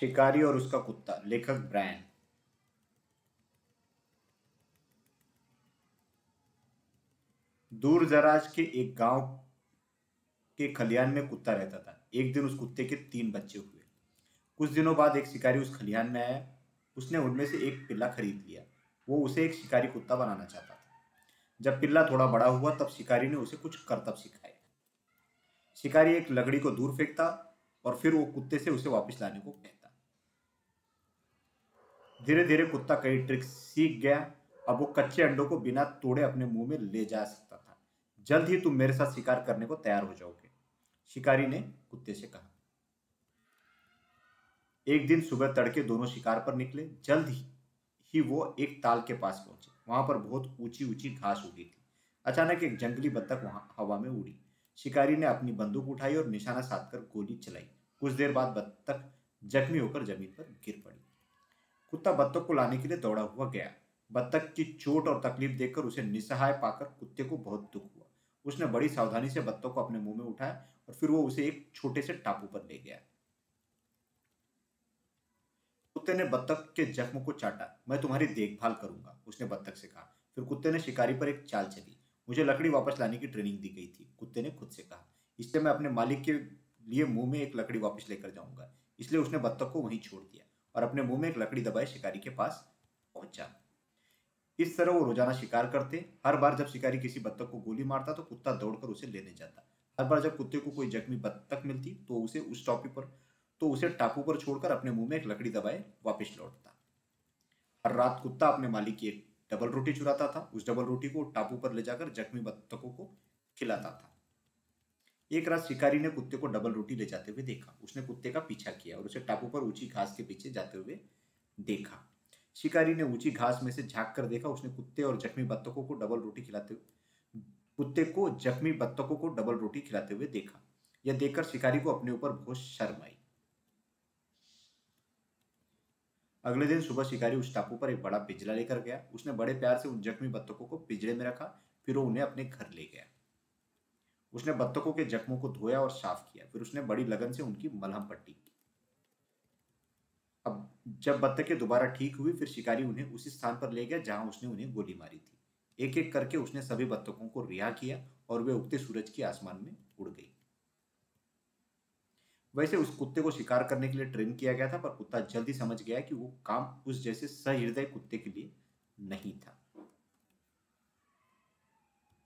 शिकारी और उसका कुत्ता, लेखक ब्रायन। दूर दराज के एक गाँव के खलियान में कुत्ता रहता था। एक दिन उस कुत्ते के तीन बच्चे हुए। कुछ दिनों बाद एक शिकारी उस खलियान में आया। उसने उनमें से एक पिल्ला खरीद लिया। वो उसे एक शिकारी कुत्ता बनाना चाहता था। जब पिल्ला थोड़ा बड़ा हुआ, तब शिकारी ने उसे कुछ करतब सिखाए शिकारी एक लकड़ी को दूर फेंकता और फिर वो कुत्ते से उसे वापस लाने को कहता। धीरे धीरे कुत्ता कई ट्रिक्स सीख गया। अब वो कच्चे अंडों को बिना तोड़े अपने मुँह में ले जा सकता था। जल्द ही तुम मेरे साथ शिकार करने को तैयार हो जाओगे, शिकारी ने कुत्ते से कहा। एक दिन सुबह तड़के दोनों शिकार पर निकले। जल्द ही ही वो एक ताल के पास पहुँचे। वहाँ पर बहुत ऊँची ऊँची घास उगी थी। अचानक एक जंगली बत्तख वहाँ हवा में उड़ी। शिकारी ने अपनी बंदूक उठाई और निशाना साधकर गोली चलाई। कुछ देर बाद बत्तख जख्मी होकर ज़मीन पर गिर पड़ी। कुत्ता बत्तख को लाने के लिए दौड़ा हुआ गया। बत्तख की चोट और तकलीफ़ देखकर उसे निसहाय पाकर कुत्ते को बहुत दुख हुआ। उसने बड़ी सावधानी से बत्तख को अपने मुँह में उठाया और फिर वो उसे एक छोटे से टापू पर ले गया। कुत्ते ने बत्तख के जख्म को चाटा। मैं तुम्हारी देखभाल करूँगा, उसने बत्तख से कहा। फिर कुत्ते ने शिकारी पर एक चाल चली। मुझे लकड़ी वापस लाने की ट्रेनिंग दी गई थी, कुत्ते ने खुद से कहा। इससे मैं अपने मालिक के लिए मुँह में एक लकड़ी वापस लेकर जाऊँगा। इसलिए उसने बत्तख को वहीं छोड़ दिया। और अपने मुँह में एक लकड़ी दबाए शिकारी के पास पहुँचा। इस तरह वो रोज़ाना शिकार करते। हर बार जब शिकारी किसी बत्तख को गोली मारता तो कुत्ता दौड़कर उसे लेने जाता। हर बार जब कुत्ते को कोई जख्मी बत्तख मिलती तो उसे उस टॉपी पर तो उसे टापू पर छोड़कर अपने मुँह में एक लकड़ी दबाए वापस लौटता। हर रात कुत्ता अपने मालिक की एक डबल रोटी चुराता था। उस डबल रोटी को टापू पर ले जाकर जख्मी बत्तखों को खिलाता था। एक रात शिकारी ने कुत्ते को डबल रोटी ले जाते हुए देखा। उसने कुत्ते का पीछा किया और उसे टापू पर ऊँची घास के पीछे जाते हुए देखा। शिकारी ने ऊँची घास में से झाँक कर देखा। उसने कुत्ते और जख्मी बत्तखों को डबल रोटी खिलाते हुए कुत्ते को, जख्मी बत्तखों को डबल रोटी खिलाते हुए देखा। यह देखकर शिकारी को अपने ऊपर बहुत शर्म आई। अगले दिन सुबह शिकारी उस टापू पर एक बड़ा पिंजरा लेकर गया। उसने बड़े प्यार से उन जख्मी बत्तखों को पिंजरे में रखा, फिर वो उन्हें अपने घर ले गया। उसने बत्तखों के जख्मों को धोया और साफ़ किया। फिर उसने बड़ी लगन से उनकी मलहम पट्टी की। अब जब बत्तखें दोबारा ठीक हुई, फिर शिकारी उन्हें उसी स्थान पर ले गया जहाँ उसने उन्हें गोली मारी थी। एक एक करके उसने सभी बत्तखों को रिहा किया और वे उगते सूरज के आसमान में उड़ गई। वैसे उस कुत्ते को शिकार करने के लिए ट्रेन किया गया था, पर कुत्ता जल्दी समझ गया कि वो काम उस जैसे सहृदय कुत्ते के लिए नहीं था।